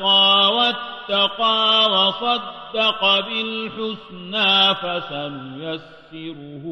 أعطى واتقى وصدق بالحسنى فسنيسره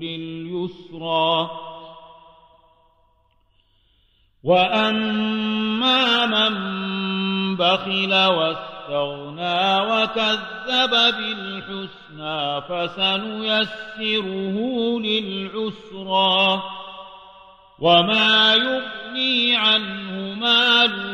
لليسرى. وأما من بخل واستغنى وكذب بالحسنى فسنيسره للعسرى. وما يغني عنه ماله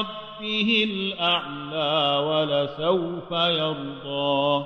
ربه الأعلى ولسوف يرضى